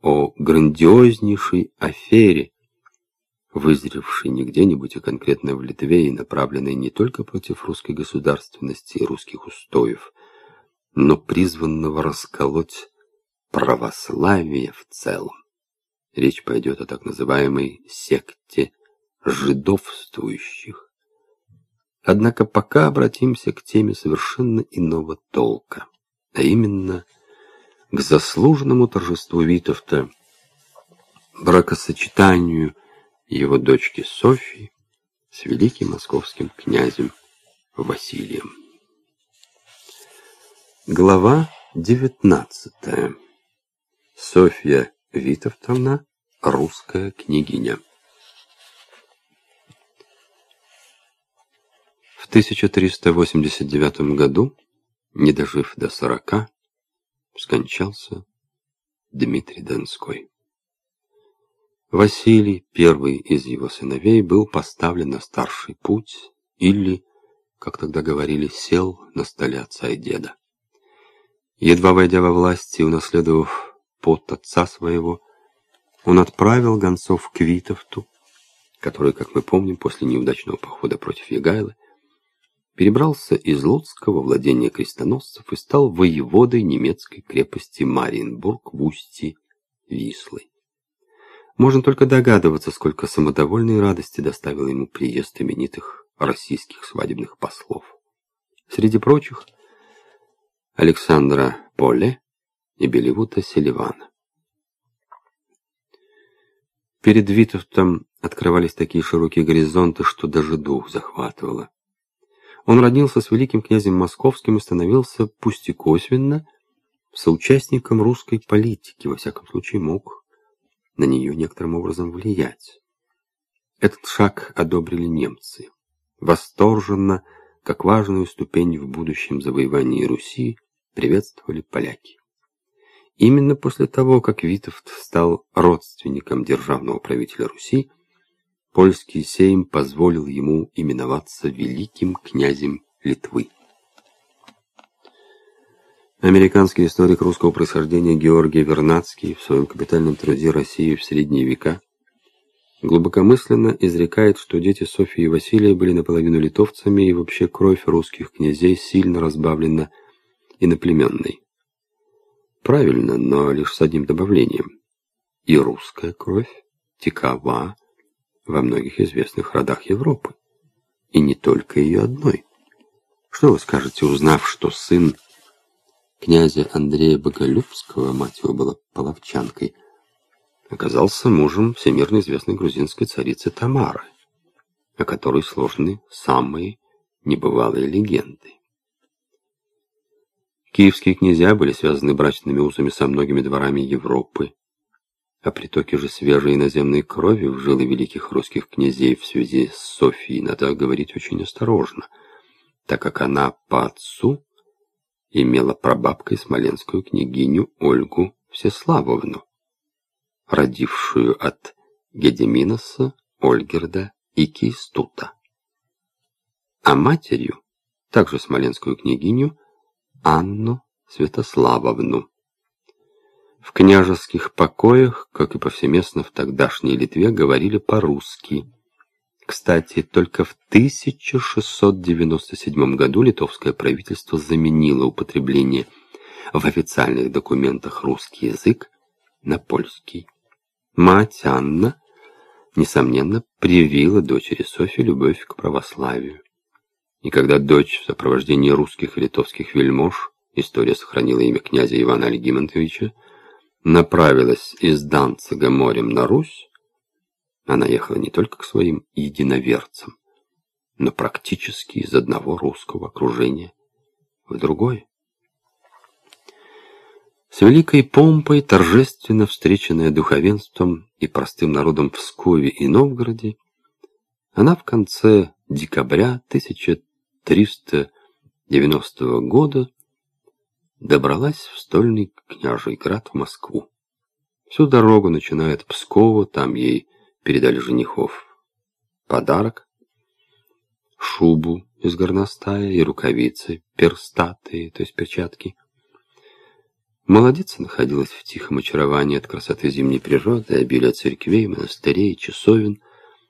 о грандиознейшей афере, вызревшей не где-нибудь, а конкретно в Литве и направленной не только против русской государственности и русских устоев, но призванного расколоть православие в целом. Речь пойдет о так называемой секте жидовствующих. Однако пока обратимся к теме совершенно иного толка, а именно к заслуженному торжеству Витовта, бракосочетанию его дочки Софьи с великим московским князем Василием. Глава девятнадцатая. Софья Витовтовна, русская княгиня. В 1389 году, не дожив до сорока, скончался Дмитрий Донской. Василий, первый из его сыновей, был поставлен на старший путь или, как тогда говорили, сел на столе отца и деда. Едва войдя во власть и унаследовав под отца своего, он отправил гонцов к Витовту, который, как мы помним, после неудачного похода против Егайлы, перебрался из Луцкого владения крестоносцев и стал воеводой немецкой крепости Мариенбург в устье Вислы. Можно только догадываться, сколько самодовольной радости доставил ему приезд именитых российских свадебных послов. Среди прочих Александра Поле и Беливута Селивана. Перед Витовтом открывались такие широкие горизонты, что даже дух захватывало. Он родился с великим князем Московским и становился, пусть и косвенно, соучастником русской политики, во всяком случае мог на нее некоторым образом влиять. Этот шаг одобрили немцы. Восторженно, как важную ступень в будущем завоевании Руси, приветствовали поляки. Именно после того, как Витовт стал родственником державного правителя Руси, польский сейм позволил ему именоваться великим князем Литвы. Американский историк русского происхождения Георгий Вернадский в своем капитальном труде «России в средние века» глубокомысленно изрекает, что дети Софии и Василия были наполовину литовцами и вообще кровь русских князей сильно разбавлена иноплеменной. Правильно, но лишь с одним добавлением. И русская кровь текова во многих известных родах Европы. И не только ее одной. Что вы скажете, узнав, что сын князя Андрея Боголюбского, мать его была половчанкой, оказался мужем всемирно известной грузинской царицы Тамары, о которой сложены самые небывалые легенды. Киевские князья были связаны брачными узами со многими дворами Европы, о притоке же свежей иноземной крови в жилы великих русских князей в связи с Софией надо говорить очень осторожно, так как она по отцу имела прабабкой смоленскую княгиню Ольгу Всеславовну, родившую от Гедеминоса, Ольгерда и Кейстута, а матерью, также смоленскую княгиню, Анну Святославовну. В княжеских покоях, как и повсеместно в тогдашней Литве, говорили по-русски. Кстати, только в 1697 году литовское правительство заменило употребление в официальных документах русский язык на польский. Мать Анна, несомненно, привила дочери Софье любовь к православию. И когда дочь в сопровождении русских и литовских вельмож, история сохранила имя князя Ивана Альгимонтовича, направилась из Данцига морем на Русь, она ехала не только к своим единоверцам, но практически из одного русского окружения в другое. С великой помпой, торжественно встреченная духовенством и простым народом в Пскове и Новгороде, она в конце декабря 1390 года добралась в стольный княжий град в Москву. Всю дорогу, начиная от там ей передали женихов подарок, шубу из горностая и рукавицы перстатые, то есть перчатки. Молодица находилась в тихом очаровании от красоты зимней природы, обилия церквей, монастырей, часовен,